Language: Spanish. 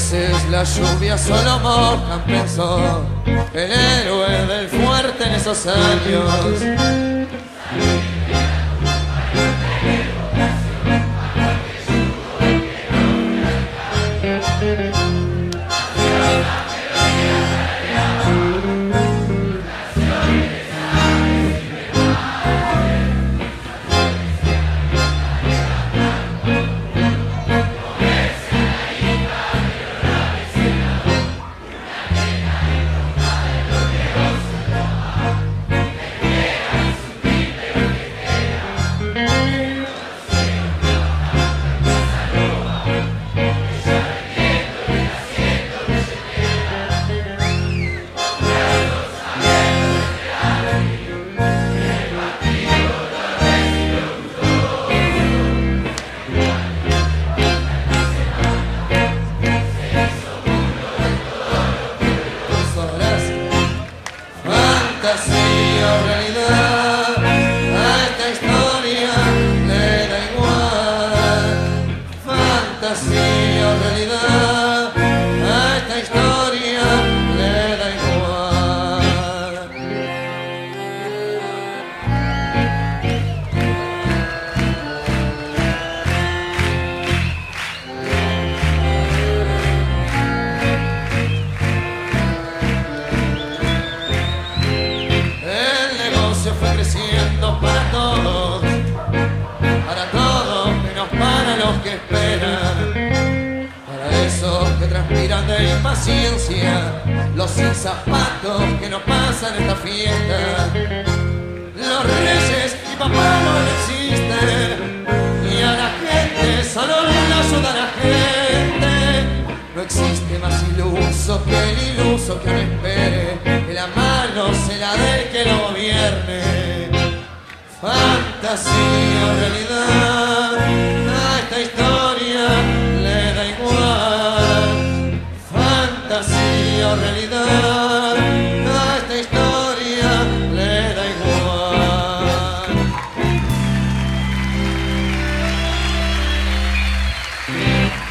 veces la lluvia solo moja, pensó el héroe del fuerte en esos años. Arena. Los sin zapatos que no pasan esta fiesta. Los reyes y papá no existen, y a la gente solo le ayuda a la gente. No existe más iluso que el iluso que no espere, que la mano se la dé que lo gobierne. Fantasía o realidad, igual. Fantasía o realidad